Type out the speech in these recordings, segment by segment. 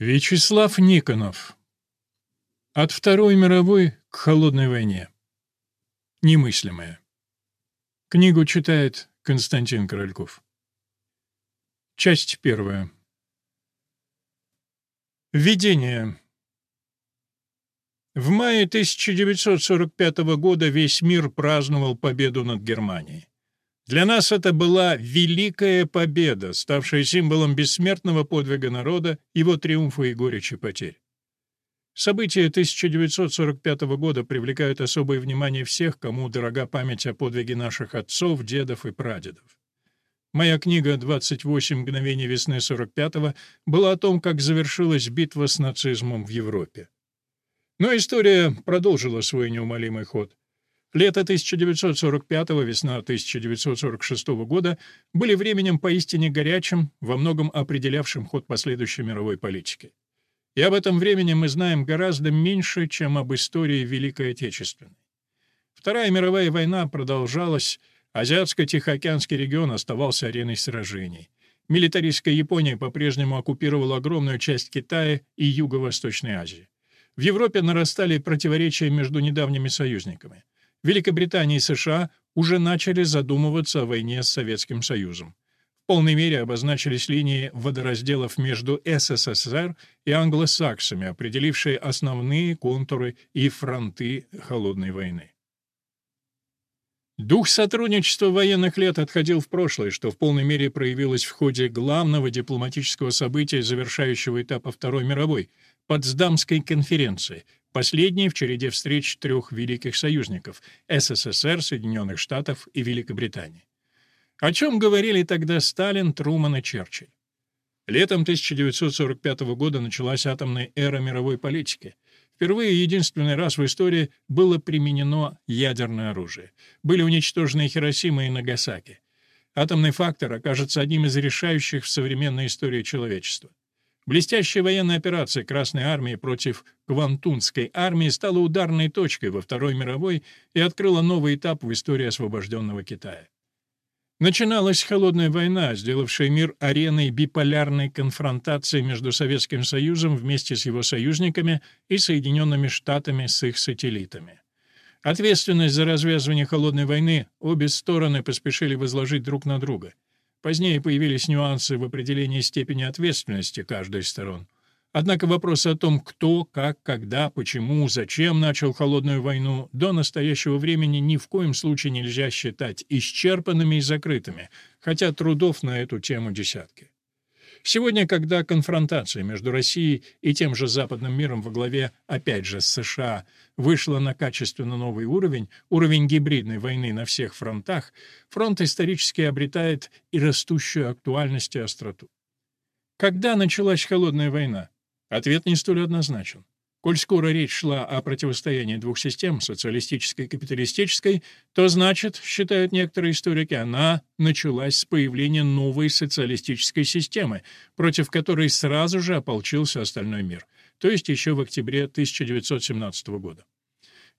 Вячеслав Никонов. От Второй мировой к Холодной войне. Немыслимое. Книгу читает Константин Корольков. Часть первая. Введение. В мае 1945 года весь мир праздновал победу над Германией. Для нас это была великая победа, ставшая символом бессмертного подвига народа, его триумфа и горечи потерь. События 1945 года привлекают особое внимание всех, кому дорога память о подвиге наших отцов, дедов и прадедов. Моя книга «28 мгновений весны 45-го» была о том, как завершилась битва с нацизмом в Европе. Но история продолжила свой неумолимый ход. Лето 1945-го, весна 1946 года были временем поистине горячим, во многом определявшим ход последующей мировой политики. И об этом времени мы знаем гораздо меньше, чем об истории Великой Отечественной. Вторая мировая война продолжалась, Азиатско-Тихоокеанский регион оставался ареной сражений. Милитаристская Япония по-прежнему оккупировала огромную часть Китая и Юго-Восточной Азии. В Европе нарастали противоречия между недавними союзниками. Великобритания и США уже начали задумываться о войне с Советским Союзом. В полной мере обозначились линии водоразделов между СССР и англосаксами, определившие основные контуры и фронты Холодной войны. Дух сотрудничества военных лет отходил в прошлое, что в полной мере проявилось в ходе главного дипломатического события завершающего этапа Второй мировой — Потсдамской конференции, Последний в череде встреч трех великих союзников — СССР, Соединенных Штатов и Великобритании. О чем говорили тогда Сталин, Труман и Черчилль? Летом 1945 года началась атомная эра мировой политики. Впервые и единственный раз в истории было применено ядерное оружие. Были уничтожены Хиросима и Нагасаки. Атомный фактор окажется одним из решающих в современной истории человечества. Блестящая военная операция Красной армии против Квантунской армии стала ударной точкой во Второй мировой и открыла новый этап в истории освобожденного Китая. Начиналась холодная война, сделавшая мир ареной биполярной конфронтации между Советским Союзом вместе с его союзниками и Соединенными Штатами с их сателлитами. Ответственность за развязывание холодной войны обе стороны поспешили возложить друг на друга — Позднее появились нюансы в определении степени ответственности каждой из сторон. Однако вопрос о том, кто, как, когда, почему, зачем начал холодную войну, до настоящего времени ни в коем случае нельзя считать исчерпанными и закрытыми, хотя трудов на эту тему десятки. Сегодня, когда конфронтация между Россией и тем же западным миром во главе, опять же, с США, вышла на качественно новый уровень, уровень гибридной войны на всех фронтах, фронт исторически обретает и растущую актуальность и остроту. Когда началась холодная война? Ответ не столь однозначен. Коль скоро речь шла о противостоянии двух систем, социалистической и капиталистической, то значит, считают некоторые историки, она началась с появления новой социалистической системы, против которой сразу же ополчился остальной мир, то есть еще в октябре 1917 года.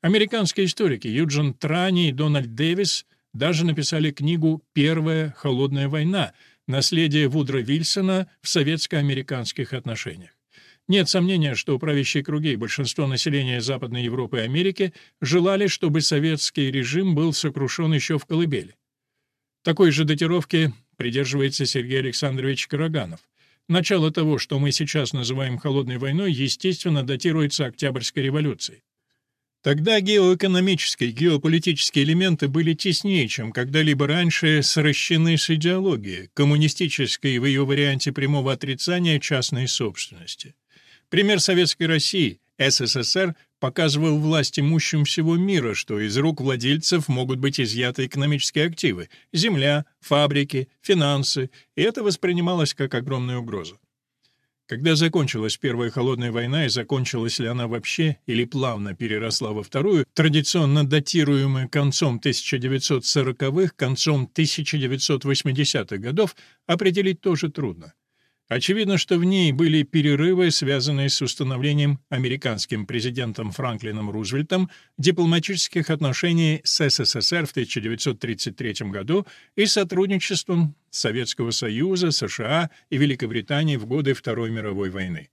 Американские историки Юджин Трани и Дональд Дэвис даже написали книгу «Первая холодная война. Наследие Вудра Вильсона в советско-американских отношениях». Нет сомнения, что правящие круги и большинство населения Западной Европы и Америки желали, чтобы советский режим был сокрушен еще в колыбели. Такой же датировки придерживается Сергей Александрович Караганов. Начало того, что мы сейчас называем «холодной войной», естественно, датируется Октябрьской революцией. Тогда геоэкономические, геополитические элементы были теснее, чем когда-либо раньше сращены с идеологией, коммунистической в ее варианте прямого отрицания частной собственности. Пример Советской России, СССР, показывал власть имущим всего мира, что из рук владельцев могут быть изъяты экономические активы – земля, фабрики, финансы, и это воспринималось как огромная угроза. Когда закончилась Первая холодная война и закончилась ли она вообще или плавно переросла во Вторую, традиционно датируемую концом 1940-х, концом 1980-х годов, определить тоже трудно. Очевидно, что в ней были перерывы, связанные с установлением американским президентом Франклином Рузвельтом дипломатических отношений с СССР в 1933 году и сотрудничеством Советского Союза, США и Великобритании в годы Второй мировой войны.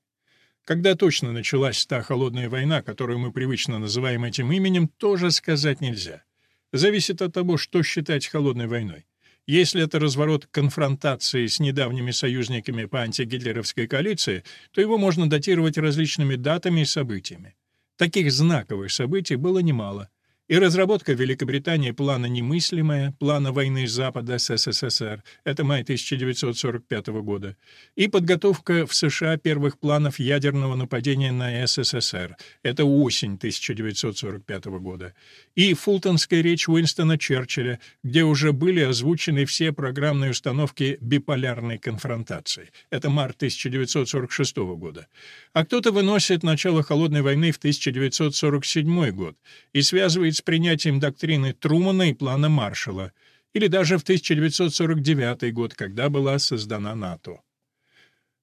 Когда точно началась та холодная война, которую мы привычно называем этим именем, тоже сказать нельзя. Зависит от того, что считать холодной войной. Если это разворот конфронтации с недавними союзниками по антигитлеровской коалиции, то его можно датировать различными датами и событиями. Таких знаковых событий было немало — и разработка в Великобритании плана «Немыслимая», плана войны Запада с СССР, это май 1945 года, и подготовка в США первых планов ядерного нападения на СССР, это осень 1945 года, и фултонская речь Уинстона Черчилля, где уже были озвучены все программные установки биполярной конфронтации, это март 1946 года. А кто-то выносит начало Холодной войны в 1947 год и связывает с принятием доктрины Трумана и плана Маршалла, или даже в 1949 год, когда была создана НАТО.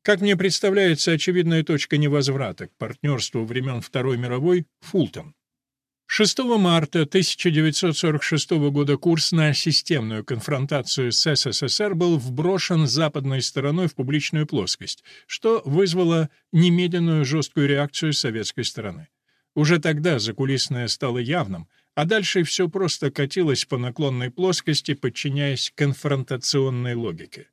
Как мне представляется, очевидная точка невозврата к партнерству времен Второй мировой — Фултон. 6 марта 1946 года курс на системную конфронтацию с СССР был вброшен западной стороной в публичную плоскость, что вызвало немедленную жесткую реакцию советской стороны. Уже тогда закулисное стало явным, а дальше все просто катилось по наклонной плоскости, подчиняясь конфронтационной логике.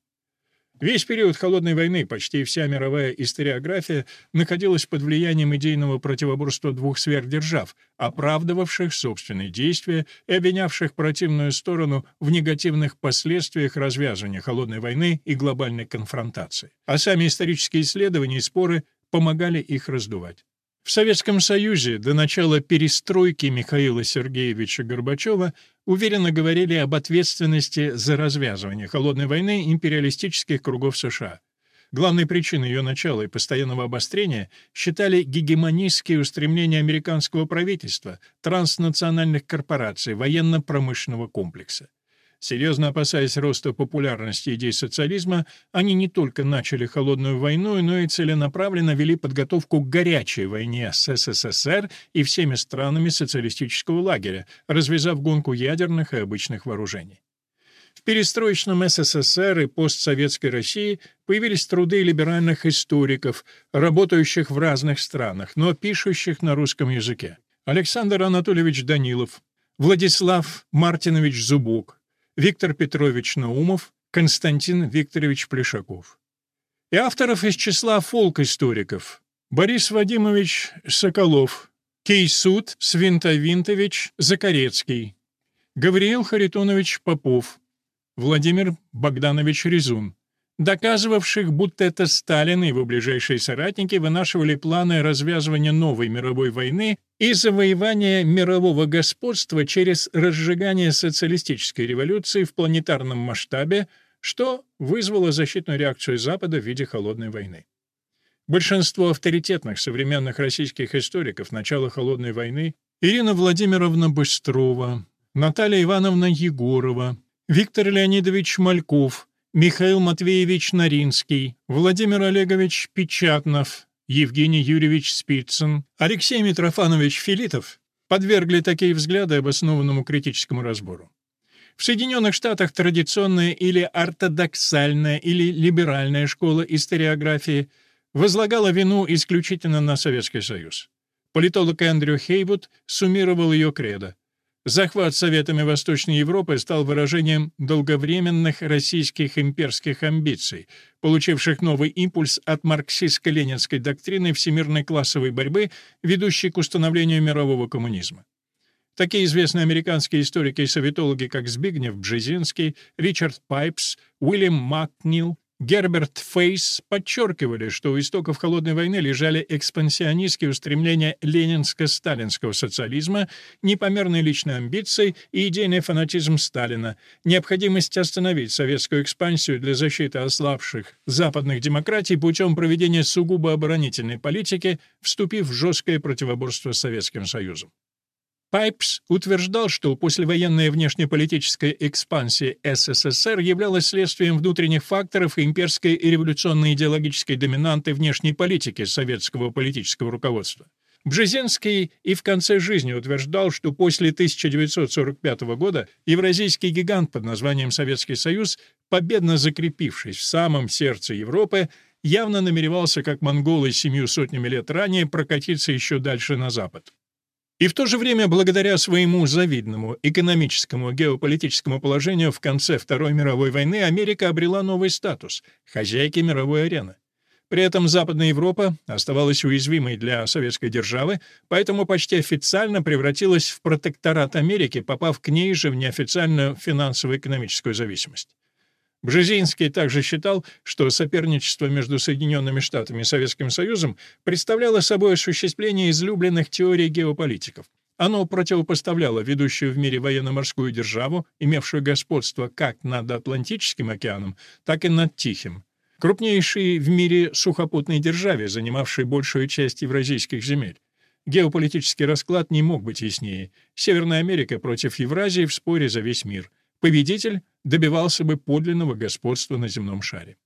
Весь период Холодной войны, почти вся мировая историография находилась под влиянием идейного противоборства двух сверхдержав, оправдывавших собственные действия и обвинявших противную сторону в негативных последствиях развязывания Холодной войны и глобальной конфронтации. А сами исторические исследования и споры помогали их раздувать. В Советском Союзе до начала перестройки Михаила Сергеевича Горбачева уверенно говорили об ответственности за развязывание холодной войны империалистических кругов США. Главной причиной ее начала и постоянного обострения считали гегемонистские устремления американского правительства, транснациональных корпораций, военно-промышленного комплекса. Серьезно опасаясь роста популярности идей социализма, они не только начали холодную войну, но и целенаправленно вели подготовку к горячей войне с СССР и всеми странами социалистического лагеря, развязав гонку ядерных и обычных вооружений. В перестроечном СССР и постсоветской России появились труды либеральных историков, работающих в разных странах, но пишущих на русском языке. Александр Анатольевич Данилов, Владислав Мартинович Зубук, Виктор Петрович Наумов, Константин Викторович Плешаков. И авторов из числа фолк-историков Борис Вадимович Соколов, Кейсуд Свинтовинтович Закарецкий, Гавриил Харитонович Попов, Владимир Богданович Резун, доказывавших, будто это Сталин и его ближайшие соратники вынашивали планы развязывания новой мировой войны и завоевания мирового господства через разжигание социалистической революции в планетарном масштабе, что вызвало защитную реакцию Запада в виде холодной войны. Большинство авторитетных современных российских историков начала холодной войны Ирина Владимировна Быстрова, Наталья Ивановна Егорова, Виктор Леонидович Мальков Михаил Матвеевич Наринский, Владимир Олегович Печатнов, Евгений Юрьевич Спицын, Алексей Митрофанович Филитов подвергли такие взгляды обоснованному критическому разбору. В Соединенных Штатах традиционная или ортодоксальная или либеральная школа историографии возлагала вину исключительно на Советский Союз. Политолог Эндрю Хейвуд суммировал ее кредо. Захват Советами Восточной Европы стал выражением долговременных российских имперских амбиций, получивших новый импульс от марксистско-ленинской доктрины всемирной классовой борьбы, ведущей к установлению мирового коммунизма. Такие известные американские историки и советологи, как Збигнев Бжезинский, Ричард Пайпс, Уильям Макнил Герберт Фейс подчеркивали, что у истоков Холодной войны лежали экспансионистские устремления ленинско-сталинского социализма, непомерные личные амбиции и идейный фанатизм Сталина, необходимость остановить советскую экспансию для защиты ослабших западных демократий путем проведения сугубо оборонительной политики, вступив в жесткое противоборство с Советским Союзом. Пайпс утверждал, что послевоенная внешнеполитическая экспансия СССР являлась следствием внутренних факторов имперской и революционной идеологической доминанты внешней политики советского политического руководства. Бжезинский и в конце жизни утверждал, что после 1945 года евразийский гигант под названием Советский Союз, победно закрепившись в самом сердце Европы, явно намеревался, как монголы семью сотнями лет ранее, прокатиться еще дальше на запад. И в то же время, благодаря своему завидному экономическому геополитическому положению в конце Второй мировой войны, Америка обрела новый статус — хозяйки мировой арены. При этом Западная Европа оставалась уязвимой для советской державы, поэтому почти официально превратилась в протекторат Америки, попав к ней же в неофициальную финансово-экономическую зависимость. Бжезинский также считал, что соперничество между Соединенными Штатами и Советским Союзом представляло собой осуществление излюбленных теорий геополитиков. Оно противопоставляло ведущую в мире военно-морскую державу, имевшую господство как над Атлантическим океаном, так и над Тихим, крупнейшей в мире сухопутной державе, занимавшей большую часть евразийских земель. Геополитический расклад не мог быть яснее. Северная Америка против Евразии в споре за весь мир. Победитель добивался бы подлинного господства на земном шаре.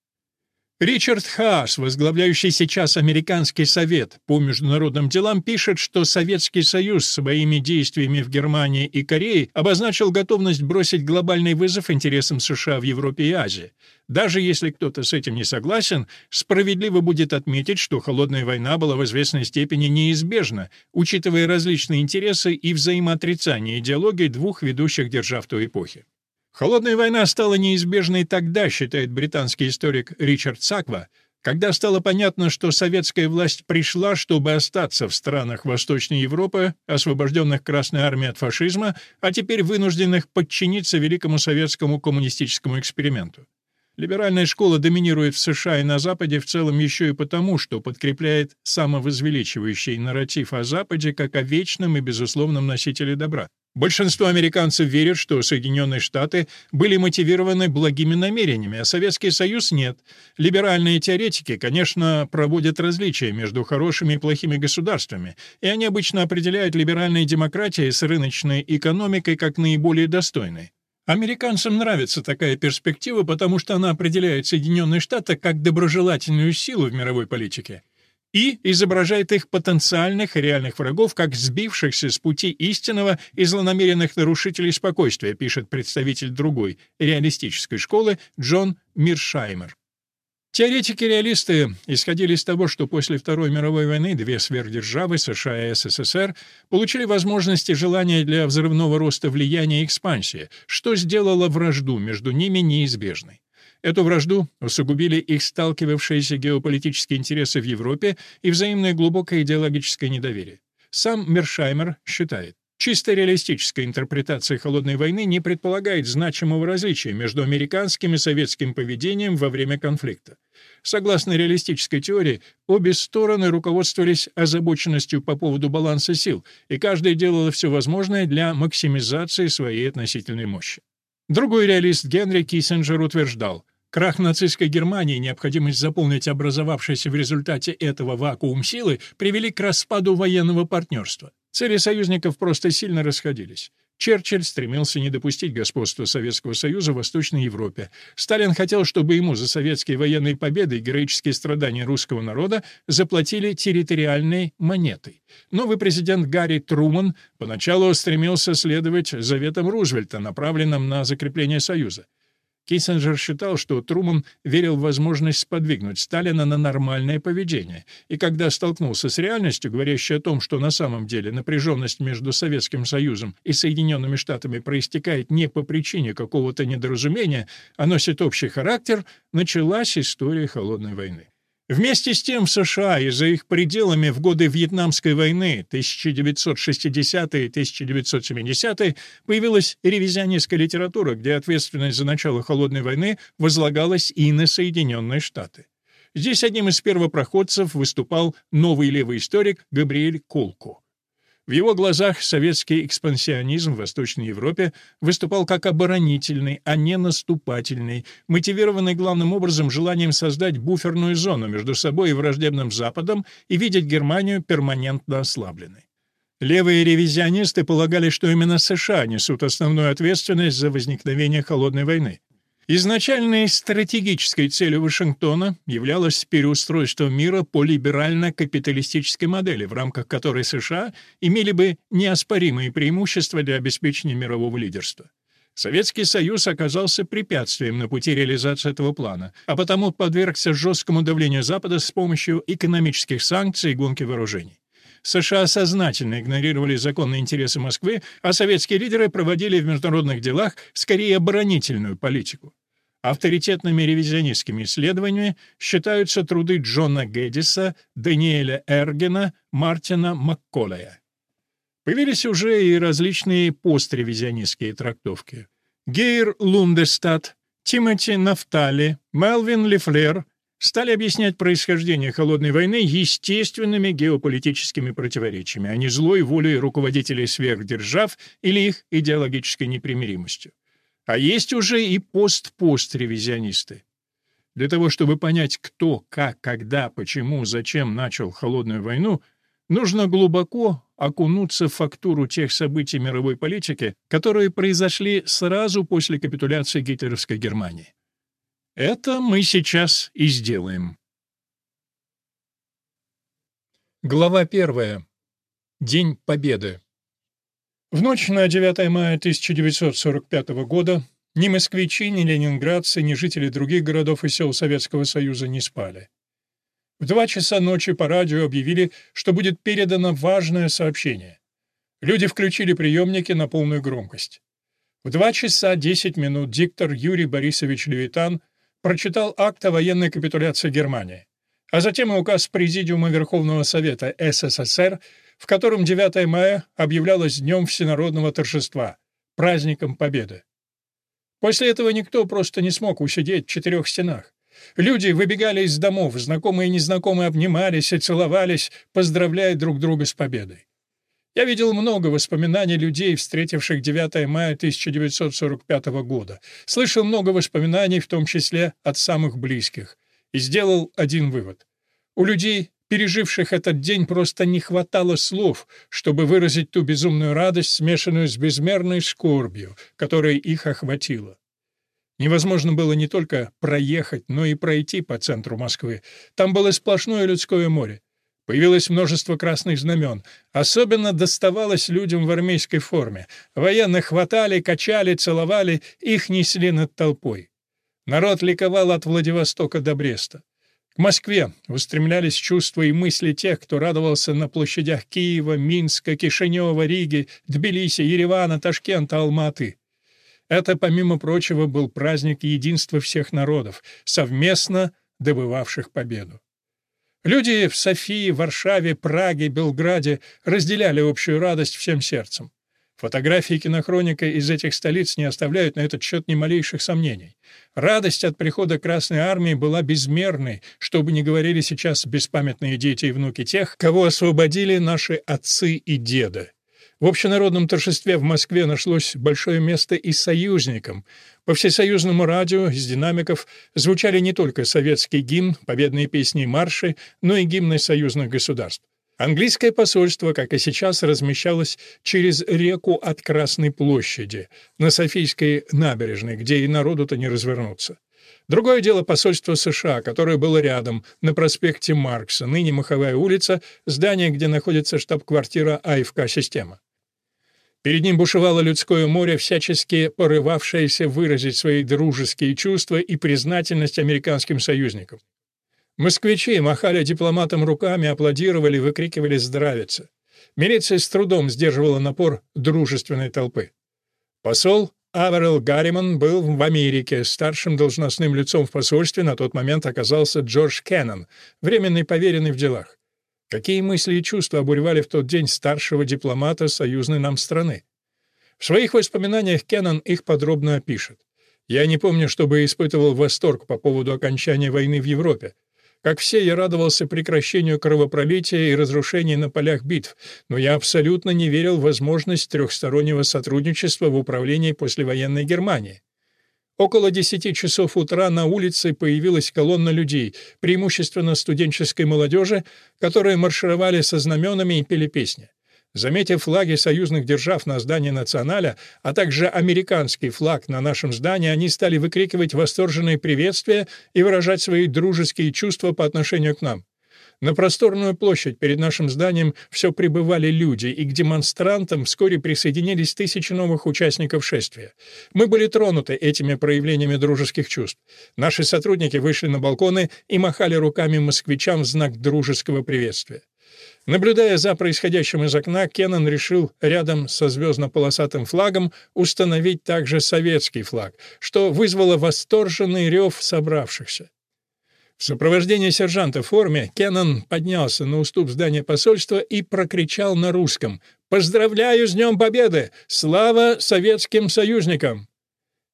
Ричард Хаас, возглавляющий сейчас Американский совет по международным делам, пишет, что Советский Союз своими действиями в Германии и Корее обозначил готовность бросить глобальный вызов интересам США в Европе и Азии. Даже если кто-то с этим не согласен, справедливо будет отметить, что холодная война была в известной степени неизбежна, учитывая различные интересы и взаимоотрицание идеологий двух ведущих держав той эпохи. Холодная война стала неизбежной тогда, считает британский историк Ричард Саква, когда стало понятно, что советская власть пришла, чтобы остаться в странах Восточной Европы, освобожденных Красной Армией от фашизма, а теперь вынужденных подчиниться великому советскому коммунистическому эксперименту. Либеральная школа доминирует в США и на Западе в целом еще и потому, что подкрепляет самовозвеличивающий нарратив о Западе как о вечном и безусловном носителе добра. Большинство американцев верят, что Соединенные Штаты были мотивированы благими намерениями, а Советский Союз нет. Либеральные теоретики, конечно, проводят различия между хорошими и плохими государствами, и они обычно определяют либеральные демократии с рыночной экономикой как наиболее достойные. Американцам нравится такая перспектива, потому что она определяет Соединенные Штаты как доброжелательную силу в мировой политике и изображает их потенциальных и реальных врагов как сбившихся с пути истинного и злонамеренных нарушителей спокойствия, пишет представитель другой реалистической школы Джон Миршаймер. Теоретики-реалисты исходили из того, что после Второй мировой войны две сверхдержавы, США и СССР, получили возможности и желания для взрывного роста влияния и экспансии, что сделало вражду между ними неизбежной. Эту вражду усугубили их сталкивавшиеся геополитические интересы в Европе и взаимное глубокое идеологическое недоверие. Сам Мершаймер считает, Чисто реалистическая интерпретация холодной войны не предполагает значимого различия между американским и советским поведением во время конфликта. Согласно реалистической теории, обе стороны руководствовались озабоченностью по поводу баланса сил, и каждая делала все возможное для максимизации своей относительной мощи. Другой реалист Генри Киссинджер утверждал, Крах нацистской Германии и необходимость заполнить образовавшийся в результате этого вакуум силы привели к распаду военного партнерства. Цели союзников просто сильно расходились. Черчилль стремился не допустить господства Советского Союза в Восточной Европе. Сталин хотел, чтобы ему за советские военные победы и героические страдания русского народа заплатили территориальной монетой. Новый президент Гарри Труман поначалу стремился следовать заветам Рузвельта, направленным на закрепление Союза. Киссинджер считал, что Труман верил в возможность сподвигнуть Сталина на нормальное поведение, и когда столкнулся с реальностью, говорящей о том, что на самом деле напряженность между Советским Союзом и Соединенными Штатами проистекает не по причине какого-то недоразумения, а носит общий характер, началась история Холодной войны. Вместе с тем в США и за их пределами в годы Вьетнамской войны 1960-е и 1970-е появилась ревизионистская литература, где ответственность за начало Холодной войны возлагалась и на Соединенные Штаты. Здесь одним из первопроходцев выступал новый левый историк Габриэль Колко. В его глазах советский экспансионизм в Восточной Европе выступал как оборонительный, а не наступательный, мотивированный главным образом желанием создать буферную зону между собой и враждебным Западом и видеть Германию перманентно ослабленной. Левые ревизионисты полагали, что именно США несут основную ответственность за возникновение холодной войны. Изначальной стратегической целью Вашингтона являлось переустройство мира по либерально-капиталистической модели, в рамках которой США имели бы неоспоримые преимущества для обеспечения мирового лидерства. Советский Союз оказался препятствием на пути реализации этого плана, а потому подвергся жесткому давлению Запада с помощью экономических санкций и гонки вооружений. США сознательно игнорировали законные интересы Москвы, а советские лидеры проводили в международных делах скорее оборонительную политику. Авторитетными ревизионистскими исследованиями считаются труды Джона Гэддиса, Даниэля Эргена, Мартина Макколая. Появились уже и различные постревизионистские трактовки. Гейр Лундестад, Тимоти Нафтали, Мелвин Лефлер стали объяснять происхождение Холодной войны естественными геополитическими противоречиями, а не злой волей руководителей сверхдержав или их идеологической непримиримостью. А есть уже и пост-пост-ревизионисты. Для того, чтобы понять, кто, как, когда, почему, зачем начал Холодную войну, нужно глубоко окунуться в фактуру тех событий мировой политики, которые произошли сразу после капитуляции гитлеровской Германии. Это мы сейчас и сделаем. Глава первая. День Победы. В ночь на 9 мая 1945 года ни москвичи, ни ленинградцы, ни жители других городов и сел Советского Союза не спали. В два часа ночи по радио объявили, что будет передано важное сообщение. Люди включили приемники на полную громкость. В два часа 10 минут диктор Юрий Борисович Левитан прочитал акт о военной капитуляции Германии, а затем и указ Президиума Верховного Совета СССР, в котором 9 мая объявлялось Днем Всенародного торжества, праздником Победы. После этого никто просто не смог усидеть в четырех стенах. Люди выбегали из домов, знакомые и незнакомые обнимались и целовались, поздравляя друг друга с победой. Я видел много воспоминаний людей, встретивших 9 мая 1945 года. Слышал много воспоминаний, в том числе от самых близких. И сделал один вывод. У людей, переживших этот день, просто не хватало слов, чтобы выразить ту безумную радость, смешанную с безмерной скорбью, которая их охватила. Невозможно было не только проехать, но и пройти по центру Москвы. Там было сплошное людское море. Появилось множество красных знамен. Особенно доставалось людям в армейской форме. Военных хватали, качали, целовали, их несли над толпой. Народ ликовал от Владивостока до Бреста. К Москве устремлялись чувства и мысли тех, кто радовался на площадях Киева, Минска, Кишинева, Риги, Тбилиси, Еревана, Ташкента, Алматы. Это, помимо прочего, был праздник единства всех народов, совместно добывавших победу. Люди в Софии, Варшаве, Праге, Белграде разделяли общую радость всем сердцем. Фотографии кинохроника из этих столиц не оставляют на этот счет ни малейших сомнений. Радость от прихода Красной Армии была безмерной, что бы ни говорили сейчас беспамятные дети и внуки тех, кого освободили наши отцы и деды. В общенародном торжестве в Москве нашлось большое место и союзникам. По всесоюзному радио из динамиков звучали не только советский гимн, победные песни и марши, но и гимны союзных государств. Английское посольство, как и сейчас, размещалось через реку от Красной площади, на Софийской набережной, где и народу-то не развернуться. Другое дело посольство США, которое было рядом, на проспекте Маркса, ныне Маховая улица, здание, где находится штаб-квартира АФК «Система». Перед ним бушевало людское море, всячески порывавшееся выразить свои дружеские чувства и признательность американским союзникам. Москвичи махали дипломатам руками, аплодировали, выкрикивали «Здравица!». Милиция с трудом сдерживала напор дружественной толпы. Посол Аверел Гарриман был в Америке. Старшим должностным лицом в посольстве на тот момент оказался Джордж Кеннон, временный поверенный в делах. Какие мысли и чувства обуревали в тот день старшего дипломата союзной нам страны? В своих воспоминаниях Кеннон их подробно опишет. Я не помню, чтобы испытывал восторг по поводу окончания войны в Европе. Как все, я радовался прекращению кровопролития и разрушений на полях битв, но я абсолютно не верил в возможность трехстороннего сотрудничества в управлении послевоенной Германии. Около десяти часов утра на улице появилась колонна людей, преимущественно студенческой молодежи, которые маршировали со знаменами и пели песни. Заметив флаги союзных держав на здании Националя, а также американский флаг на нашем здании, они стали выкрикивать восторженные приветствия и выражать свои дружеские чувства по отношению к нам. На просторную площадь перед нашим зданием все прибывали люди, и к демонстрантам вскоре присоединились тысячи новых участников шествия. Мы были тронуты этими проявлениями дружеских чувств. Наши сотрудники вышли на балконы и махали руками москвичам в знак дружеского приветствия. Наблюдая за происходящим из окна, Кеннон решил рядом со звездно-полосатым флагом установить также советский флаг, что вызвало восторженный рев собравшихся. В сопровождении сержанта в форме Кеннон поднялся на уступ здания посольства и прокричал на русском «Поздравляю с Днем Победы! Слава советским союзникам!»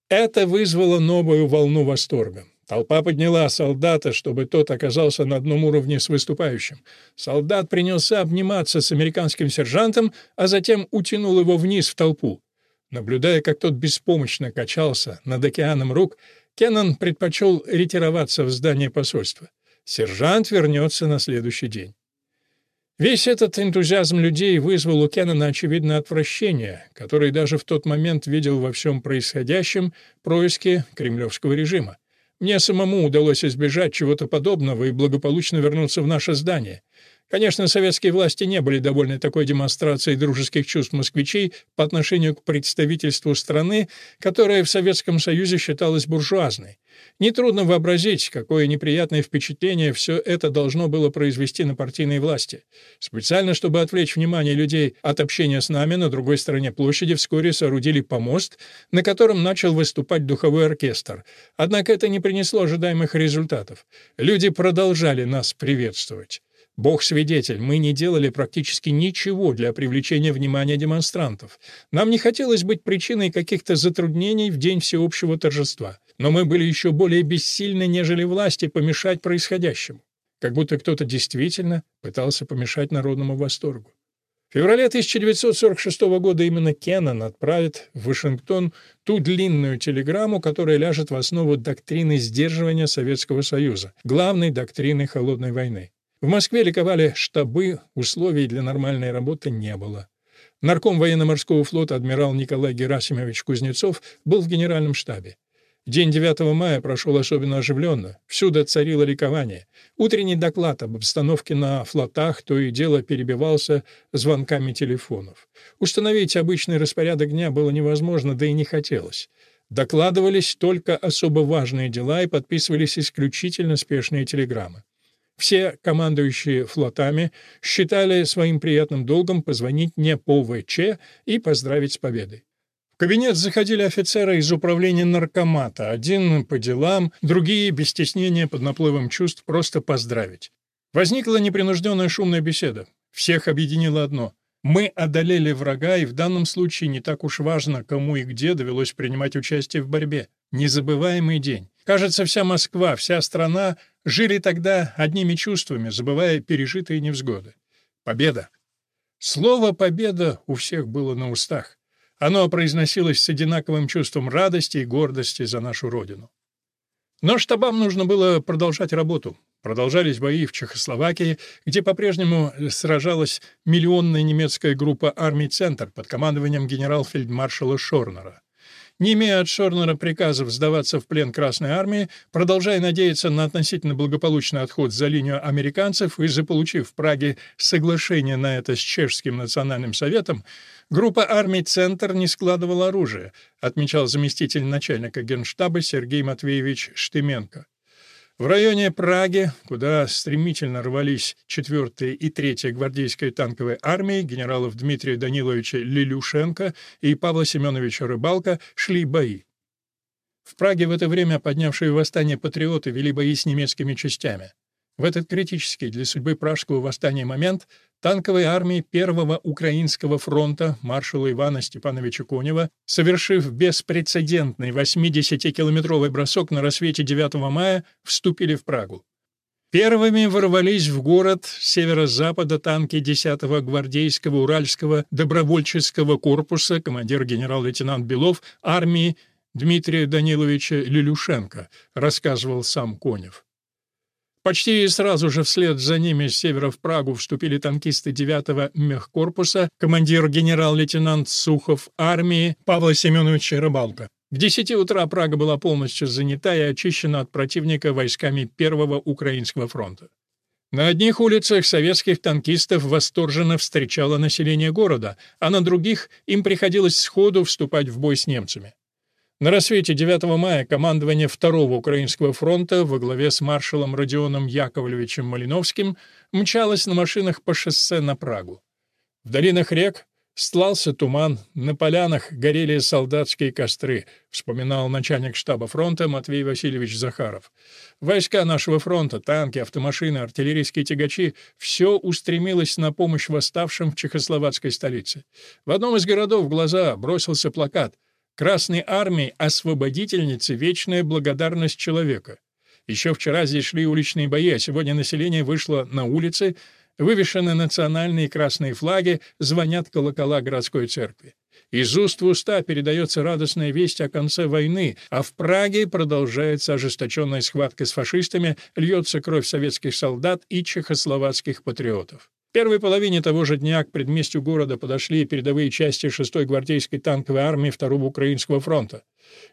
Это вызвало новую волну восторга. Толпа подняла солдата, чтобы тот оказался на одном уровне с выступающим. Солдат принялся обниматься с американским сержантом, а затем утянул его вниз в толпу. Наблюдая, как тот беспомощно качался над океаном рук, Кеннон предпочел ретироваться в здание посольства. Сержант вернется на следующий день. Весь этот энтузиазм людей вызвал у Кеннона очевидное отвращение, который даже в тот момент видел во всем происходящем происки кремлевского режима. Мне самому удалось избежать чего-то подобного и благополучно вернуться в наше здание. Конечно, советские власти не были довольны такой демонстрацией дружеских чувств москвичей по отношению к представительству страны, которая в Советском Союзе считалась буржуазной. Нетрудно вообразить, какое неприятное впечатление все это должно было произвести на партийные власти. Специально, чтобы отвлечь внимание людей от общения с нами, на другой стороне площади вскоре соорудили помост, на котором начал выступать духовой оркестр. Однако это не принесло ожидаемых результатов. Люди продолжали нас приветствовать. Бог свидетель, мы не делали практически ничего для привлечения внимания демонстрантов. Нам не хотелось быть причиной каких-то затруднений в день всеобщего торжества. Но мы были еще более бессильны, нежели власти, помешать происходящему. Как будто кто-то действительно пытался помешать народному восторгу. В феврале 1946 года именно Кеннон отправит в Вашингтон ту длинную телеграмму, которая ляжет в основу доктрины сдерживания Советского Союза, главной доктрины холодной войны. В Москве ликовали штабы, условий для нормальной работы не было. Нарком военно-морского флота адмирал Николай Герасимович Кузнецов был в генеральном штабе. День 9 мая прошел особенно оживленно. Всюду царило ликование. Утренний доклад об обстановке на флотах то и дело перебивался звонками телефонов. Установить обычный распорядок дня было невозможно, да и не хотелось. Докладывались только особо важные дела и подписывались исключительно спешные телеграммы. Все командующие флотами считали своим приятным долгом позвонить мне по ВЧ и поздравить с победой. В кабинет заходили офицеры из управления наркомата, один по делам, другие, без стеснения под наплывом чувств, просто поздравить. Возникла непринужденная шумная беседа. Всех объединило одно — мы одолели врага, и в данном случае не так уж важно, кому и где довелось принимать участие в борьбе. Незабываемый день. Кажется, вся Москва, вся страна жили тогда одними чувствами, забывая пережитые невзгоды. Победа. Слово «победа» у всех было на устах. Оно произносилось с одинаковым чувством радости и гордости за нашу Родину. Но штабам нужно было продолжать работу. Продолжались бои в Чехословакии, где по-прежнему сражалась миллионная немецкая группа армий «Центр» под командованием генерал-фельдмаршала Шорнера. Не имея от Шорнера приказов сдаваться в плен Красной Армии, продолжая надеяться на относительно благополучный отход за линию американцев и заполучив в Праге соглашение на это с Чешским национальным советом, группа армий «Центр» не складывала оружие, отмечал заместитель начальника генштаба Сергей Матвеевич Штеменко. В районе Праги, куда стремительно рвались 4-я и 3-я гвардейская танковая армии генералов Дмитрия Даниловича Лилюшенко и Павла Семеновича Рыбалка, шли бои. В Праге в это время поднявшие восстание патриоты вели бои с немецкими частями. В этот критический для судьбы пражского восстания момент танковой армии Первого Украинского фронта маршала Ивана Степановича Конева, совершив беспрецедентный 80-километровый бросок на рассвете 9 мая, вступили в Прагу. Первыми ворвались в город северо-запада танки 10-го гвардейского Уральского добровольческого корпуса командир генерал-лейтенант Белов армии Дмитрия Даниловича Лилюшенко, рассказывал сам Конев. Почти сразу же вслед за ними с севера в Прагу вступили танкисты 9-го мехкорпуса, командир генерал-лейтенант Сухов армии Павла Семеновича Рыбалка. К 10 утра Прага была полностью занята и очищена от противника войсками Первого Украинского фронта. На одних улицах советских танкистов восторженно встречало население города, а на других им приходилось сходу вступать в бой с немцами. На рассвете 9 мая командование Второго Украинского фронта во главе с маршалом Родионом Яковлевичем Малиновским мчалось на машинах по шоссе на Прагу. В долинах рек Стлался туман, на полянах горели солдатские костры, вспоминал начальник штаба фронта Матвей Васильевич Захаров. Войска нашего фронта, танки, автомашины, артиллерийские тягачи — все устремилось на помощь восставшим в чехословацкой столице. В одном из городов в глаза бросился плакат «Красной армии освободительницы вечная благодарность человека». Еще вчера здесь шли уличные бои, а сегодня население вышло на улицы — Вывешены национальные красные флаги, звонят колокола городской церкви. Из уст в уста передается радостная весть о конце войны, а в Праге продолжается ожесточенная схватка с фашистами, льется кровь советских солдат и чехословацких патриотов первой половине того же дня к предместью города подошли передовые части 6-й гвардейской танковой армии 2-го Украинского фронта.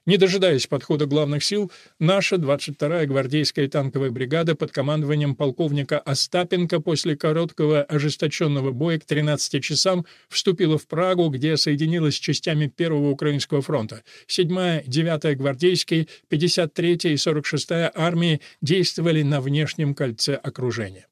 Не дожидаясь подхода главных сил, наша 22-я гвардейская танковая бригада под командованием полковника Остапенко после короткого ожесточенного боя к 13 часам вступила в Прагу, где соединилась с частями 1-го Украинского фронта. 7-я, 9-я гвардейские, 53-я и 46-я армии действовали на внешнем кольце окружения.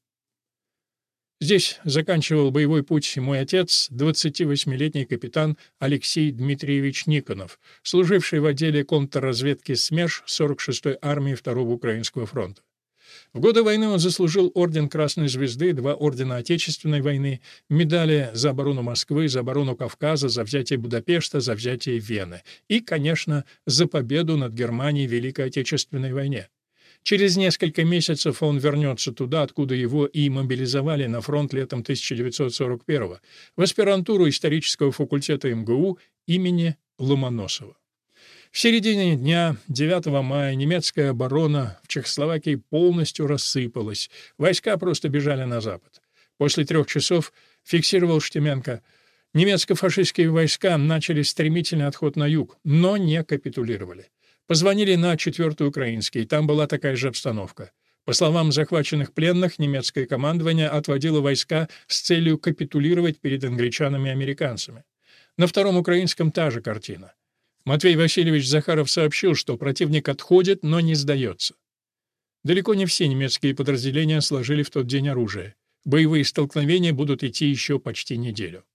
Здесь заканчивал боевой путь мой отец, 28-летний капитан Алексей Дмитриевич Никонов, служивший в отделе контрразведки СМЕРШ 46-й армии Второго Украинского фронта. В годы войны он заслужил Орден Красной Звезды, два Ордена Отечественной войны, медали за оборону Москвы, за оборону Кавказа, за взятие Будапешта, за взятие Вены и, конечно, за победу над Германией в Великой Отечественной войне. Через несколько месяцев он вернется туда, откуда его и мобилизовали на фронт летом 1941-го, в аспирантуру исторического факультета МГУ имени Ломоносова. В середине дня 9 мая немецкая оборона в Чехословакии полностью рассыпалась, войска просто бежали на запад. После трех часов, фиксировал Штеменко, немецко-фашистские войска начали стремительный отход на юг, но не капитулировали. Позвонили на 4-й украинский, там была такая же обстановка. По словам захваченных пленных, немецкое командование отводило войска с целью капитулировать перед англичанами и американцами. На втором украинском та же картина. Матвей Васильевич Захаров сообщил, что противник отходит, но не сдается. Далеко не все немецкие подразделения сложили в тот день оружие. Боевые столкновения будут идти еще почти неделю.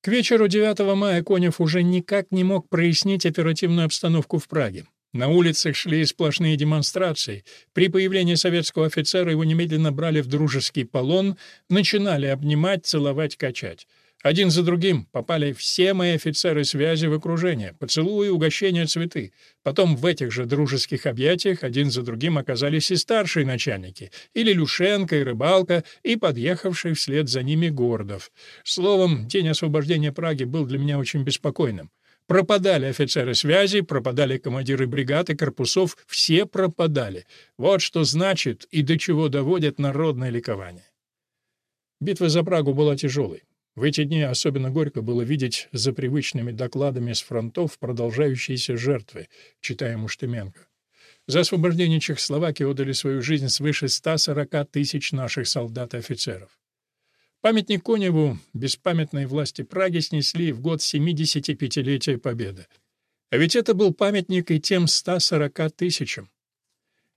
К вечеру 9 мая Конев уже никак не мог прояснить оперативную обстановку в Праге. На улицах шли сплошные демонстрации. При появлении советского офицера его немедленно брали в дружеский полон, начинали обнимать, целовать, качать. Один за другим попали все мои офицеры связи в окружение, поцелуи, угощения, цветы. Потом в этих же дружеских объятиях один за другим оказались и старшие начальники, и Люшенко, и Рыбалка, и подъехавший вслед за ними Гордов. Словом, день освобождения Праги был для меня очень беспокойным. Пропадали офицеры связи, пропадали командиры бригад и корпусов, все пропадали. Вот что значит и до чего доводит народное ликование. Битва за Прагу была тяжелой. В эти дни особенно горько было видеть за привычными докладами с фронтов продолжающиеся жертвы, читая Муштыменко. За освобождение Чехословакии отдали свою жизнь свыше 140 тысяч наших солдат и офицеров. Памятник Коневу беспамятной власти Праги снесли в год 75-летия Победы. А ведь это был памятник и тем 140 тысячам.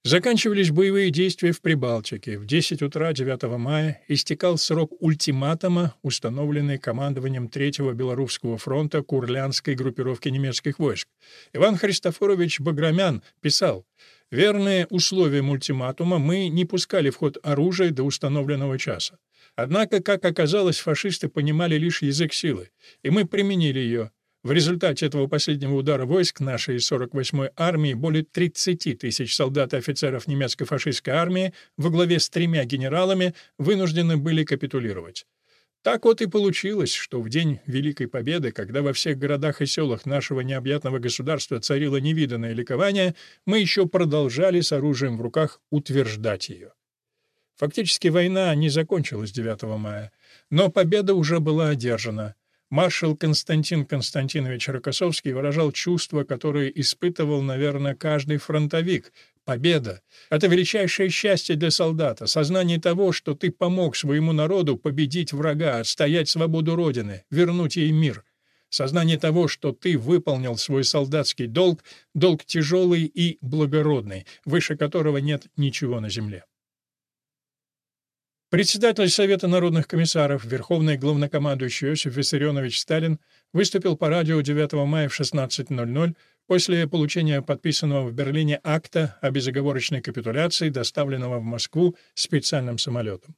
Заканчивались боевые действия в Прибалтике. В 10 утра 9 мая истекал срок ультиматума, установленный командованием Третьего Белорусского фронта Курлянской группировки немецких войск. Иван Христофорович Баграмян писал, «Верные условия ультиматума мы не пускали в ход оружие до установленного часа. Однако, как оказалось, фашисты понимали лишь язык силы, и мы применили ее. В результате этого последнего удара войск нашей 48-й армии более 30 тысяч солдат и офицеров немецкой фашистской армии во главе с тремя генералами вынуждены были капитулировать. Так вот и получилось, что в день Великой Победы, когда во всех городах и селах нашего необъятного государства царило невиданное ликование, мы еще продолжали с оружием в руках утверждать ее. Фактически война не закончилась 9 мая, но победа уже была одержана. Маршал Константин Константинович Рокоссовский выражал чувства, которые испытывал, наверное, каждый фронтовик, победа — это величайшее счастье для солдата, сознание того, что ты помог своему народу победить врага, отстоять свободу Родины, вернуть ей мир. Сознание того, что ты выполнил свой солдатский долг, долг тяжелый и благородный, выше которого нет ничего на земле. Председатель Совета народных комиссаров, верховный главнокомандующий Иосиф Виссарионович Сталин выступил по радио 9 мая в 16.00 после получения подписанного в Берлине акта о безоговорочной капитуляции, доставленного в Москву специальным самолетом.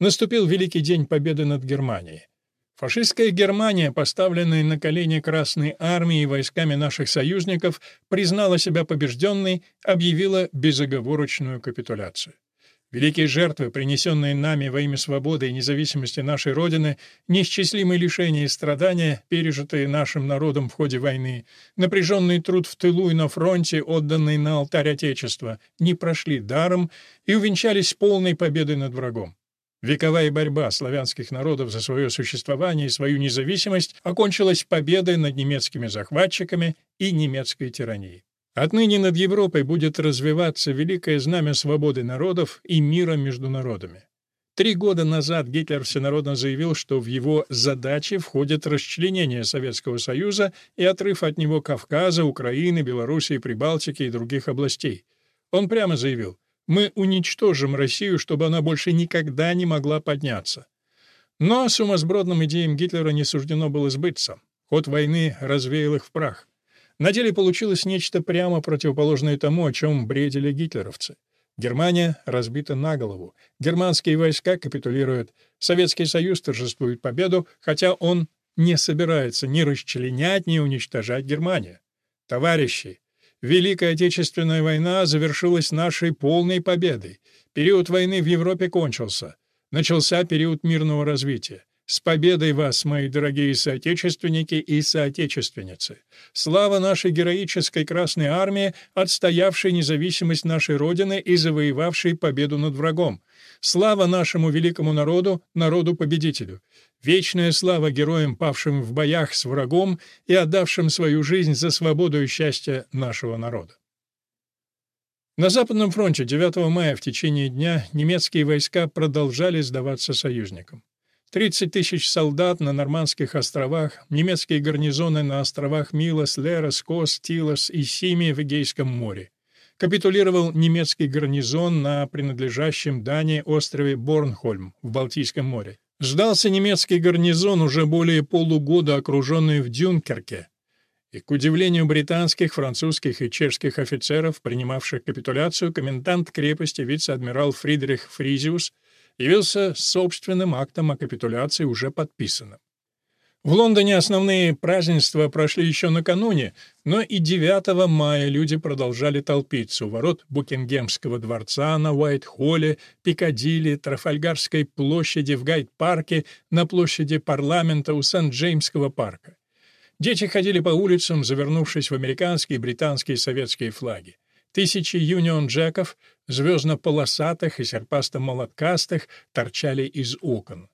Наступил Великий день Победы над Германией. Фашистская Германия, поставленная на колени Красной армией и войсками наших союзников, признала себя побежденной, объявила безоговорочную капитуляцию. Великие жертвы, принесенные нами во имя свободы и независимости нашей Родины, неисчислимые лишения и страдания, пережитые нашим народом в ходе войны, напряженный труд в тылу и на фронте, отданный на алтарь Отечества, не прошли даром и увенчались полной победой над врагом. Вековая борьба славянских народов за свое существование и свою независимость окончилась победой над немецкими захватчиками и немецкой тиранией. Отныне над Европой будет развиваться великое знамя свободы народов и мира между народами. Три года назад Гитлер всенародно заявил, что в его задачи входит расчленение Советского Союза и отрыв от него Кавказа, Украины, Белоруссии, Прибалтики и других областей. Он прямо заявил, «Мы уничтожим Россию, чтобы она больше никогда не могла подняться». Но сумасбродным идеям Гитлера не суждено было сбыться. Ход войны развеял их в прах. На деле получилось нечто прямо противоположное тому, о чем бредили гитлеровцы. Германия разбита на голову, германские войска капитулируют, Советский Союз торжествует победу, хотя он не собирается ни расчленять, ни уничтожать Германию. Товарищи, Великая Отечественная война завершилась нашей полной победой. Период войны в Европе кончился. Начался период мирного развития. С победой вас, мои дорогие соотечественники и соотечественницы! Слава нашей героической Красной Армии, отстоявшей независимость нашей Родины и завоевавшей победу над врагом! Слава нашему великому народу, народу-победителю! Вечная слава героям, павшим в боях с врагом и отдавшим свою жизнь за свободу и счастье нашего народа! На Западном фронте 9 мая в течение дня немецкие войска продолжали сдаваться союзникам. 30 тысяч солдат на Нормандских островах, немецкие гарнизоны на островах Милос, Лерос, Кос, Тилос и Сими в Эгейском море. Капитулировал немецкий гарнизон на принадлежащем Дании острове Борнхольм в Балтийском море. Сдался немецкий гарнизон, уже более полугода окруженный в Дюнкерке. И, к удивлению британских, французских и чешских офицеров, принимавших капитуляцию, комендант крепости вице-адмирал Фридрих Фризиус – явился собственным актом о капитуляции уже подписанным. В Лондоне основные празднества прошли еще накануне, но и 9 мая люди продолжали толпиться у ворот Букингемского дворца на Уайт-Холле, Пикадилли, Трафальгарской площади в Гайд-парке, на площади парламента у Сент-Джеймского парка. Дети ходили по улицам, завернувшись в американские, британские и советские флаги. Тысячи юнион-джеков, звездно-полосатых и серпасто-молоткастых, торчали из окон.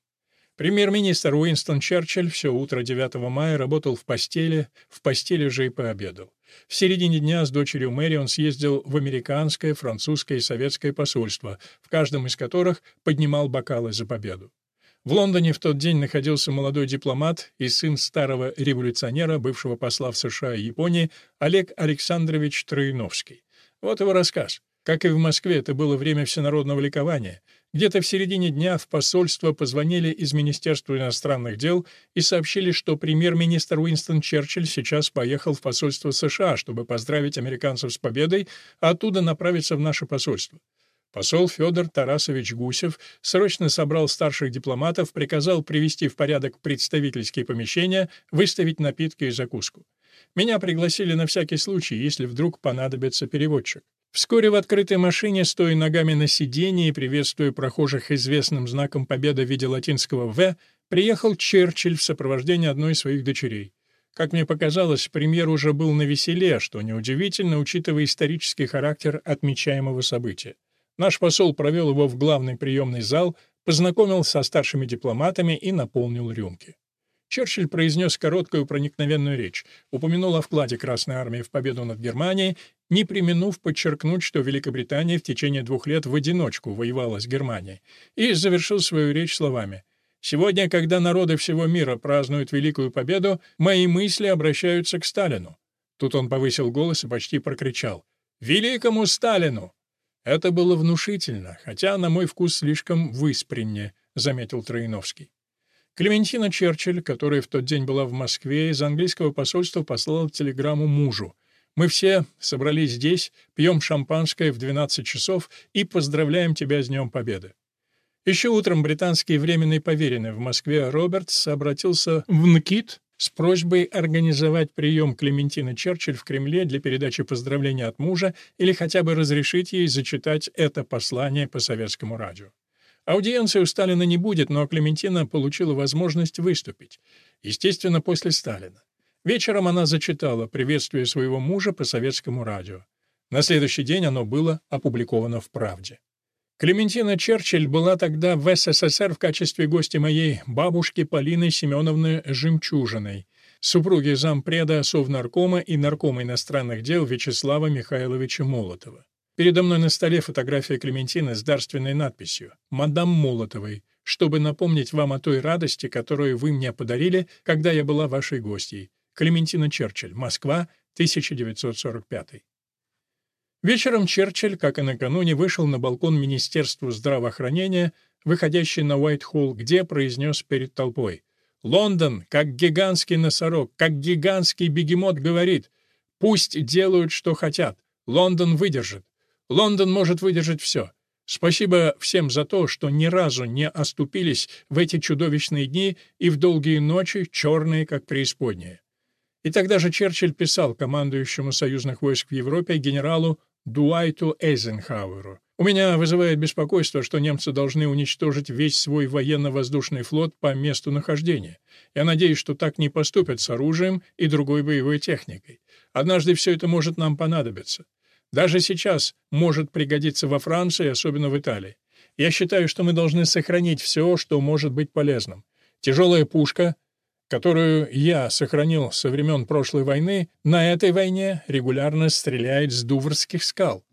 Премьер-министр Уинстон Черчилль все утро 9 мая работал в постели, в постели же и пообедал. В середине дня с дочерью Мэри он съездил в американское, французское и советское посольство, в каждом из которых поднимал бокалы за победу. В Лондоне в тот день находился молодой дипломат и сын старого революционера, бывшего посла в США и Японии, Олег Александрович Троиновский. Вот его рассказ. Как и в Москве, это было время всенародного ликования. Где-то в середине дня в посольство позвонили из Министерства иностранных дел и сообщили, что премьер-министр Уинстон Черчилль сейчас поехал в посольство США, чтобы поздравить американцев с победой, а оттуда направиться в наше посольство. Посол Федор Тарасович Гусев срочно собрал старших дипломатов, приказал привести в порядок представительские помещения, выставить напитки и закуску. Меня пригласили на всякий случай, если вдруг понадобится переводчик. Вскоре в открытой машине, стоя ногами на сиденье и приветствуя прохожих известным знаком победы в виде латинского «В», приехал Черчилль в сопровождении одной из своих дочерей. Как мне показалось, премьер уже был на веселе, что неудивительно, учитывая исторический характер отмечаемого события. Наш посол провел его в главный приемный зал, познакомил со старшими дипломатами и наполнил рюмки. Черчилль произнес короткую проникновенную речь, упомянул о вкладе Красной Армии в победу над Германией, не применув подчеркнуть, что Великобритания в течение двух лет в одиночку воевала с Германией, и завершил свою речь словами «Сегодня, когда народы всего мира празднуют Великую Победу, мои мысли обращаются к Сталину». Тут он повысил голос и почти прокричал «Великому Сталину!» Это было внушительно, хотя, на мой вкус, слишком выспренне, заметил Троиновский. Клементина Черчилль, которая в тот день была в Москве, из английского посольства послала телеграмму мужу. «Мы все собрались здесь, пьем шампанское в 12 часов и поздравляем тебя с Днем Победы». Еще утром британский временный поверенный в Москве Робертс обратился в НКИТ с просьбой организовать прием Клементины Черчилль в Кремле для передачи поздравления от мужа или хотя бы разрешить ей зачитать это послание по советскому радио. Аудиенции у Сталина не будет, но Клементина получила возможность выступить. Естественно, после Сталина. Вечером она зачитала приветствие своего мужа по советскому радио. На следующий день оно было опубликовано в «Правде». Клементина Черчилль была тогда в СССР в качестве гостя моей бабушки Полины Семеновны Жемчужиной, супруги зампреда Совнаркома и наркома иностранных дел Вячеслава Михайловича Молотова. Передо мной на столе фотография Клементины с дарственной надписью «Мадам Молотовой», чтобы напомнить вам о той радости, которую вы мне подарили, когда я была вашей гостьей. Клементина Черчилль, Москва, 1945. Вечером Черчилль, как и накануне, вышел на балкон Министерства здравоохранения, выходящий на Уайт-Холл, где произнес перед толпой. «Лондон, как гигантский носорог, как гигантский бегемот говорит, пусть делают, что хотят. Лондон выдержит. Лондон может выдержать все. Спасибо всем за то, что ни разу не оступились в эти чудовищные дни и в долгие ночи, черные, как преисподние. И тогда же Черчилль писал командующему союзных войск в Европе генералу Дуайту Эйзенхауэру. «У меня вызывает беспокойство, что немцы должны уничтожить весь свой военно-воздушный флот по месту нахождения. Я надеюсь, что так не поступят с оружием и другой боевой техникой. Однажды все это может нам понадобиться. Даже сейчас может пригодиться во Франции, особенно в Италии. Я считаю, что мы должны сохранить все, что может быть полезным. Тяжелая пушка, которую я сохранил со времен прошлой войны, на этой войне регулярно стреляет с Дуврских скал.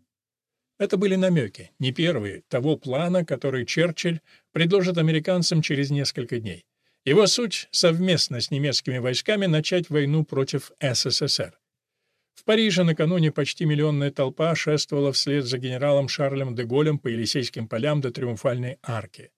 Это были намеки, не первые, того плана, который Черчилль предложит американцам через несколько дней. Его суть — совместно с немецкими войсками начать войну против СССР. В Париже накануне почти миллионная толпа шествовала вслед за генералом Шарлем де Голлем по Елисейским полям до Триумфальной арки.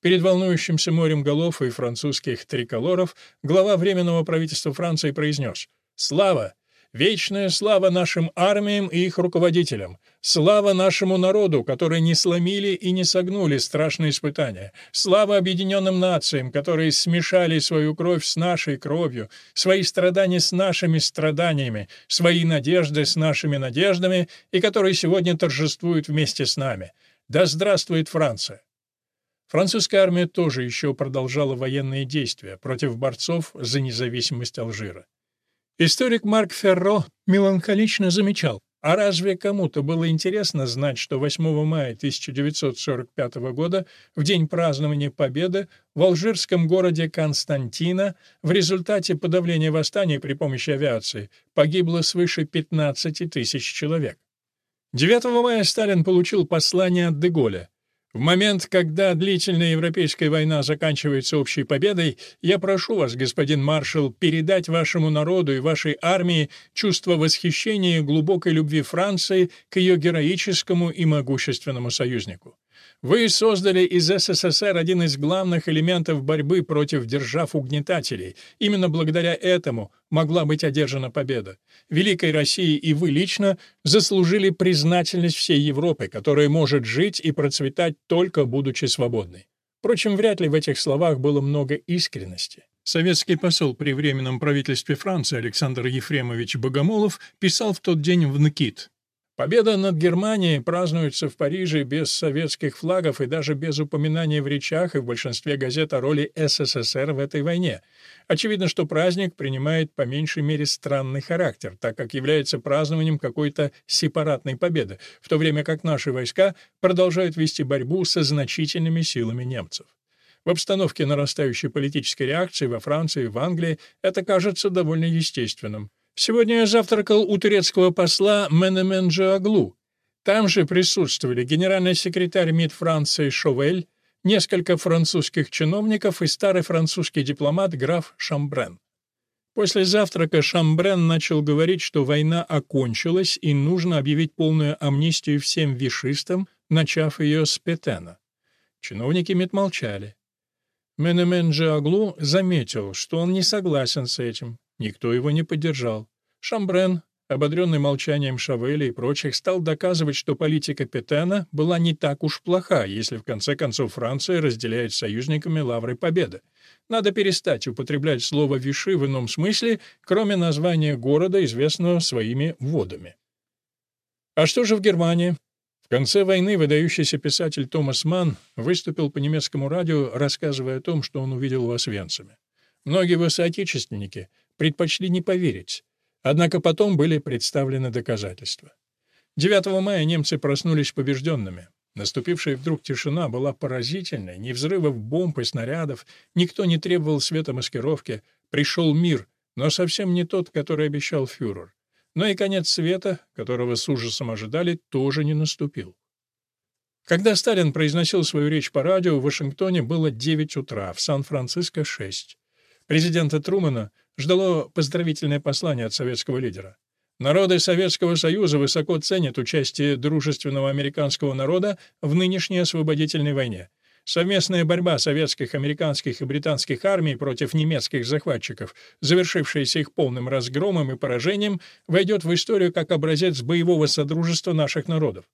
Перед волнующимся морем голов и французских триколоров глава Временного правительства Франции произнес «Слава! Вечная слава нашим армиям и их руководителям! Слава нашему народу, которые не сломили и не согнули страшные испытания! Слава объединенным нациям, которые смешали свою кровь с нашей кровью, свои страдания с нашими страданиями, свои надежды с нашими надеждами и которые сегодня торжествуют вместе с нами! Да здравствует Франция! Французская армия тоже еще продолжала военные действия против борцов за независимость Алжира. Историк Марк Ферро меланхолично замечал, а разве кому-то было интересно знать, что 8 мая 1945 года, в день празднования Победы, в алжирском городе Константина в результате подавления восстания при помощи авиации погибло свыше 15 тысяч человек? 9 мая Сталин получил послание от Деголя. В момент, когда длительная европейская война заканчивается общей победой, я прошу вас, господин маршал, передать вашему народу и вашей армии чувство восхищения и глубокой любви Франции к ее героическому и могущественному союзнику. Вы создали из СССР один из главных элементов борьбы против держав-угнетателей. Именно благодаря этому могла быть одержана победа. Великой России и вы лично заслужили признательность всей Европы, которая может жить и процветать только будучи свободной. Впрочем, вряд ли в этих словах было много искренности. Советский посол при Временном правительстве Франции Александр Ефремович Богомолов писал в тот день в НКИТ Победа над Германией празднуется в Париже без советских флагов и даже без упоминания в речах и в большинстве газет о роли СССР в этой войне. Очевидно, что праздник принимает по меньшей мере странный характер, так как является празднованием какой-то сепаратной победы, в то время как наши войска продолжают вести борьбу со значительными силами немцев. В обстановке нарастающей политической реакции во Франции и в Англии это кажется довольно естественным. Сегодня я завтракал у турецкого посла Менеменджи Аглу. Там же присутствовали генеральный секретарь МИД Франции Шовель, несколько французских чиновников и старый французский дипломат граф Шамбрен. После завтрака Шамбрен начал говорить, что война окончилась и нужно объявить полную амнистию всем вишистам, начав ее с Петена. Чиновники МИД молчали. Менемен Аглу заметил, что он не согласен с этим. Никто его не поддержал. Шамбрен ободренный молчанием Шавеля и прочих, стал доказывать, что политика Петена была не так уж плоха, если в конце концов Франция разделяет с союзниками лавры победы. Надо перестать употреблять слово «виши» в ином смысле, кроме названия города, известного своими водами. А что же в Германии? В конце войны выдающийся писатель Томас Манн выступил по немецкому радио, рассказывая о том, что он увидел в Освенциме. Многие его соотечественники предпочли не поверить. Однако потом были представлены доказательства. 9 мая немцы проснулись побежденными. Наступившая вдруг тишина была поразительной, ни взрывов бомб и снарядов, никто не требовал светомаскировки, пришел мир, но совсем не тот, который обещал фюрер. Но и конец света, которого с ужасом ожидали, тоже не наступил. Когда Сталин произносил свою речь по радио, в Вашингтоне было 9 утра, в Сан-Франциско — 6. Президента Трумана ждало поздравительное послание от советского лидера. Народы Советского Союза высоко ценят участие дружественного американского народа в нынешней освободительной войне. Совместная борьба советских, американских и британских армий против немецких захватчиков, завершившаяся их полным разгромом и поражением, войдет в историю как образец боевого содружества наших народов.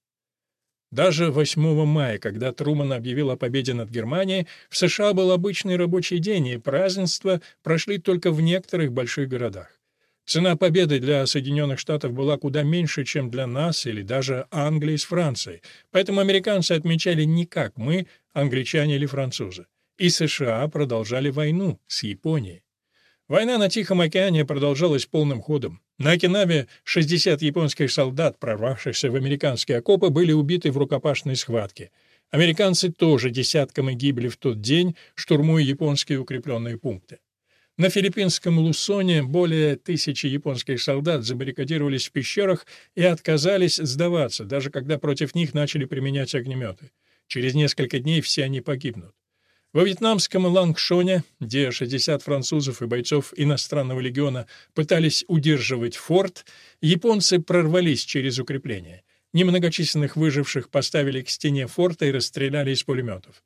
Даже 8 мая, когда Труман объявил о победе над Германией, в США был обычный рабочий день, и празднества прошли только в некоторых больших городах. Цена победы для Соединенных Штатов была куда меньше, чем для нас или даже Англии с Францией, поэтому американцы отмечали не как мы, англичане или французы. И США продолжали войну с Японией. Война на Тихом океане продолжалась полным ходом. На Окинаве 60 японских солдат, прорвавшихся в американские окопы, были убиты в рукопашной схватке. Американцы тоже десятками гибли в тот день, штурмуя японские укрепленные пункты. На филиппинском Лусоне более тысячи японских солдат забаррикадировались в пещерах и отказались сдаваться, даже когда против них начали применять огнеметы. Через несколько дней все они погибнут. Во вьетнамском Лангшоне, где 60 французов и бойцов иностранного легиона пытались удерживать форт, японцы прорвались через укрепление. Немногочисленных выживших поставили к стене форта и расстреляли из пулеметов.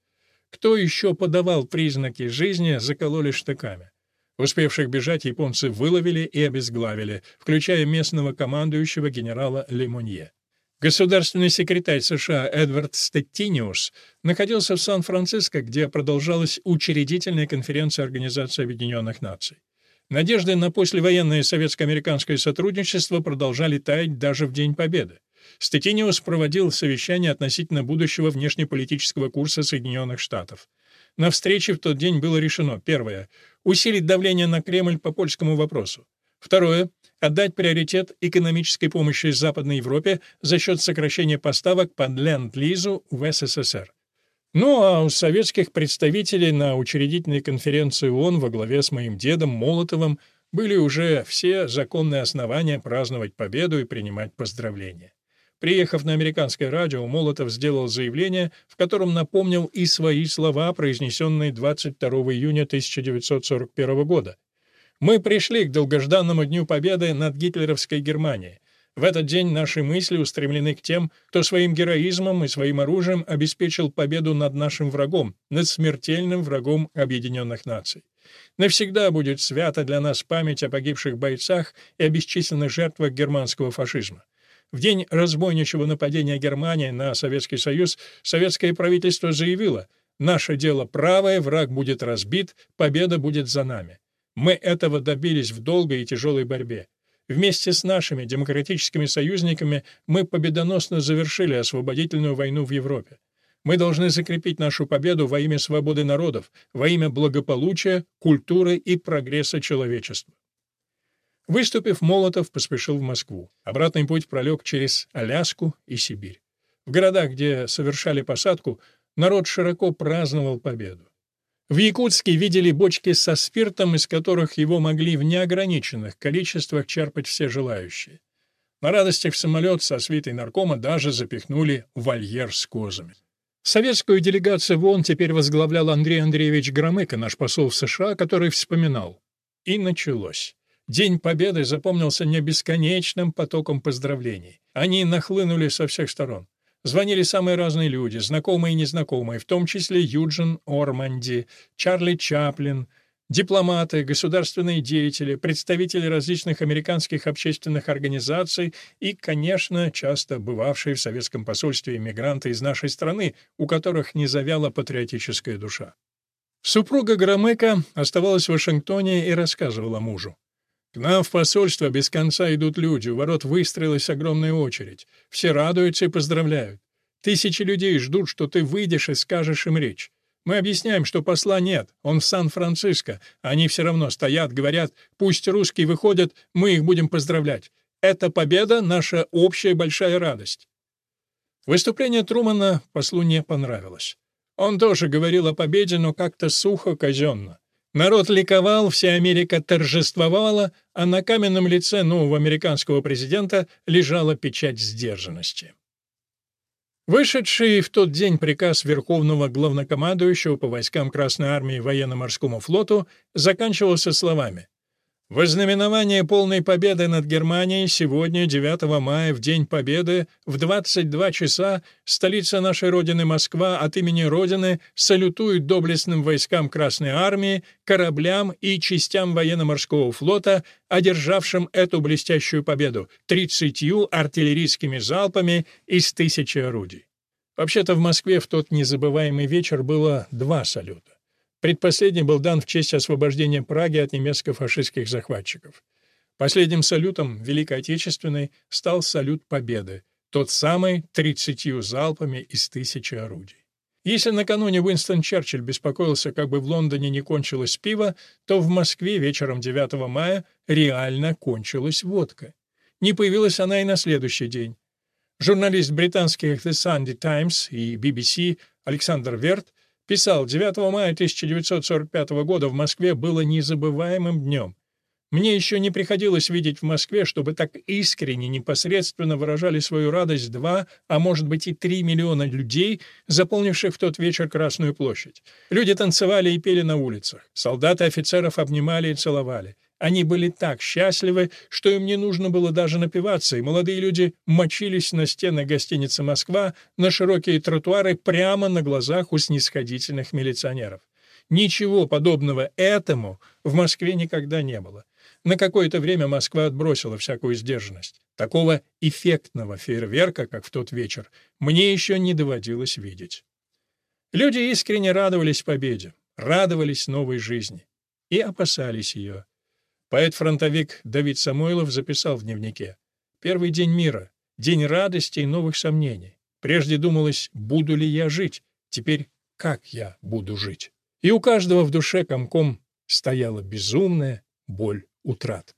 Кто еще подавал признаки жизни, закололи штыками. Успевших бежать японцы выловили и обезглавили, включая местного командующего генерала Лемонье. Государственный секретарь США Эдвард Стеттиниус находился в Сан-Франциско, где продолжалась учредительная конференция Организации Объединенных Наций. Надежды на послевоенное советско-американское сотрудничество продолжали таять даже в День Победы. Стеттиниус проводил совещание относительно будущего внешнеполитического курса Соединенных Штатов. На встрече в тот день было решено, первое, усилить давление на Кремль по польскому вопросу. Второе отдать приоритет экономической помощи Западной Европе за счет сокращения поставок под Ленд-Лизу в СССР. Ну а у советских представителей на учредительной конференции ООН во главе с моим дедом Молотовым были уже все законные основания праздновать победу и принимать поздравления. Приехав на американское радио, Молотов сделал заявление, в котором напомнил и свои слова, произнесенные 22 июня 1941 года. Мы пришли к долгожданному Дню Победы над гитлеровской Германией. В этот день наши мысли устремлены к тем, кто своим героизмом и своим оружием обеспечил победу над нашим врагом, над смертельным врагом Объединенных Наций. Навсегда будет свята для нас память о погибших бойцах и о бесчисленных жертвах германского фашизма. В день разбойничего нападения Германии на Советский Союз советское правительство заявило «Наше дело правое, враг будет разбит, победа будет за нами». Мы этого добились в долгой и тяжелой борьбе. Вместе с нашими демократическими союзниками мы победоносно завершили освободительную войну в Европе. Мы должны закрепить нашу победу во имя свободы народов, во имя благополучия, культуры и прогресса человечества. Выступив, Молотов поспешил в Москву. Обратный путь пролег через Аляску и Сибирь. В городах, где совершали посадку, народ широко праздновал победу. В Якутске видели бочки со спиртом, из которых его могли в неограниченных количествах черпать все желающие. На радостях в самолет со свитой наркома даже запихнули вольер с козами. Советскую делегацию в ООН теперь возглавлял Андрей Андреевич Громыко, наш посол в США, который вспоминал. И началось. День Победы запомнился не бесконечным потоком поздравлений. Они нахлынули со всех сторон. Звонили самые разные люди, знакомые и незнакомые, в том числе Юджин Орманди, Чарли Чаплин, дипломаты, государственные деятели, представители различных американских общественных организаций и, конечно, часто бывавшие в советском посольстве иммигранты из нашей страны, у которых не завяла патриотическая душа. Супруга Громыка оставалась в Вашингтоне и рассказывала мужу. К нам в посольство без конца идут люди, у ворот выстроилась огромная очередь. Все радуются и поздравляют. Тысячи людей ждут, что ты выйдешь и скажешь им речь. Мы объясняем, что посла нет, он в Сан-Франциско. Они все равно стоят, говорят, пусть русские выходят, мы их будем поздравлять. Эта победа — наша общая большая радость. Выступление Трумана послу не понравилось. Он тоже говорил о победе, но как-то сухо, казенно. Народ ликовал, вся Америка торжествовала, а на каменном лице нового американского президента лежала печать сдержанности. Вышедший в тот день приказ Верховного главнокомандующего по войскам Красной Армии и военно-морскому флоту заканчивался словами Вознаменование полной победы над Германией сегодня, 9 мая, в День Победы, в 22 часа, столица нашей Родины Москва от имени Родины салютует доблестным войскам Красной Армии, кораблям и частям военно-морского флота, одержавшим эту блестящую победу, 30 артиллерийскими залпами из тысячи орудий. Вообще-то в Москве в тот незабываемый вечер было два салюта. Предпоследний был дан в честь освобождения Праги от немецко-фашистских захватчиков. Последним салютом Великой Отечественной стал салют Победы, тот самый тридцатью залпами из тысячи орудий. Если накануне Уинстон Черчилль беспокоился, как бы в Лондоне не кончилось пиво, то в Москве вечером 9 мая реально кончилась водка. Не появилась она и на следующий день. Журналист британских The Sunday Times и BBC Александр Верт Писал, 9 мая 1945 года в Москве было незабываемым днем. Мне еще не приходилось видеть в Москве, чтобы так искренне, непосредственно выражали свою радость два, а может быть и три миллиона людей, заполнивших в тот вечер Красную площадь. Люди танцевали и пели на улицах. Солдаты офицеров обнимали и целовали. Они были так счастливы, что им не нужно было даже напиваться, и молодые люди мочились на стены гостиницы «Москва» на широкие тротуары прямо на глазах у снисходительных милиционеров. Ничего подобного этому в Москве никогда не было. На какое-то время Москва отбросила всякую сдержанность. Такого эффектного фейерверка, как в тот вечер, мне еще не доводилось видеть. Люди искренне радовались победе, радовались новой жизни и опасались ее. Поэт-фронтовик Давид Самойлов записал в дневнике. «Первый день мира, день радости и новых сомнений. Прежде думалось, буду ли я жить, теперь как я буду жить?» И у каждого в душе комком стояла безумная боль утрат.